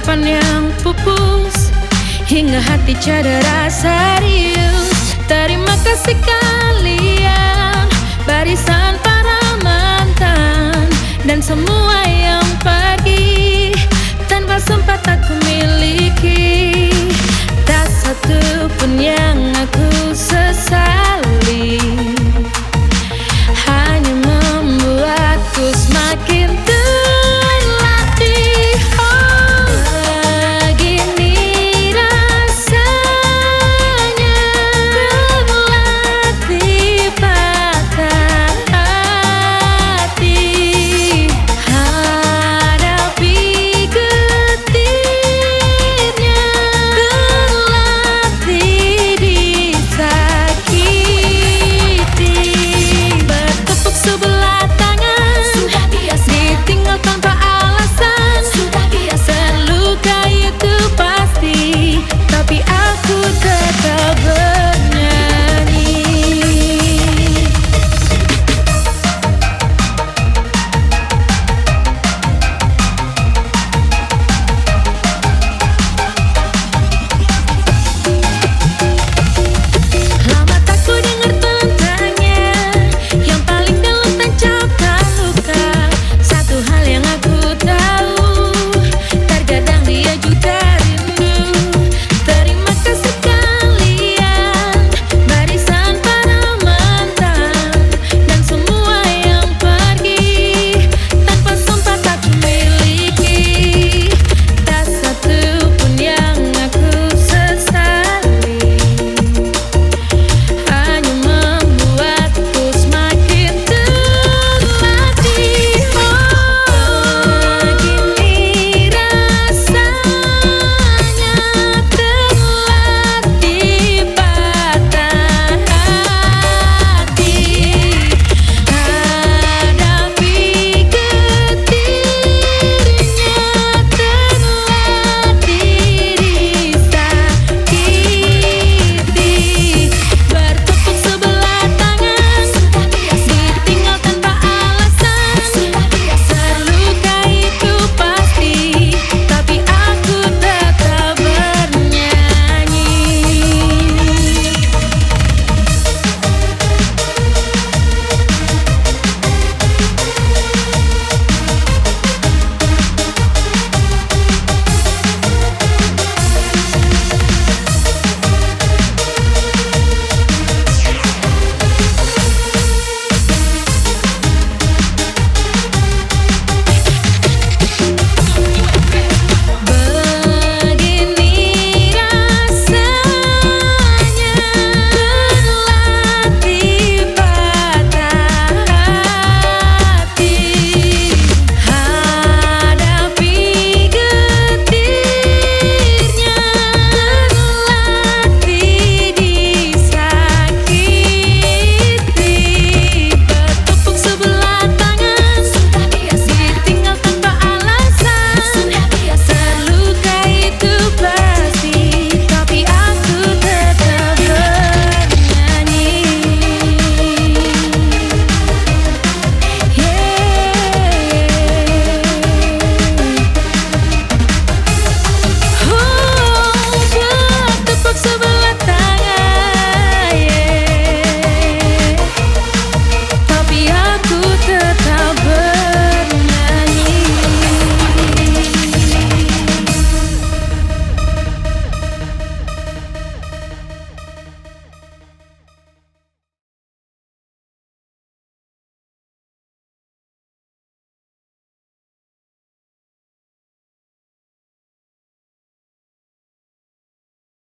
Harapan yang pupus hingga hati cedera serius. Terima kasih kalian barisan para mantan dan semua yang pergi tanpa sempat aku miliki. Tak satu pun yang. 放他。